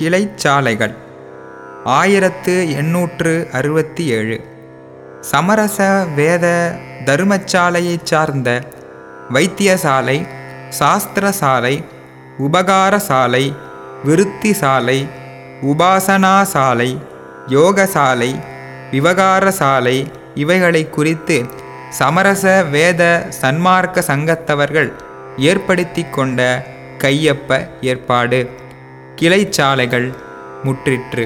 கிளைச்சாலைகள். ஆயிரத்து எண்ணூற்று அறுபத்தி ஏழு சமரச வேத தருமச்சாலையை சார்ந்த வைத்தியசாலை சாஸ்திரசாலை உபகாரசாலை விருத்திசாலை உபாசனாசாலை யோகசாலை விவகாரசாலை இவைகளை குறித்து சமரச வேத சன்மார்க்க சங்கத்தவர்கள் ஏற்படுத்தி கொண்ட கையொப்ப ஏற்பாடு. கிளைச்சாலைகள் முற்றிற்று.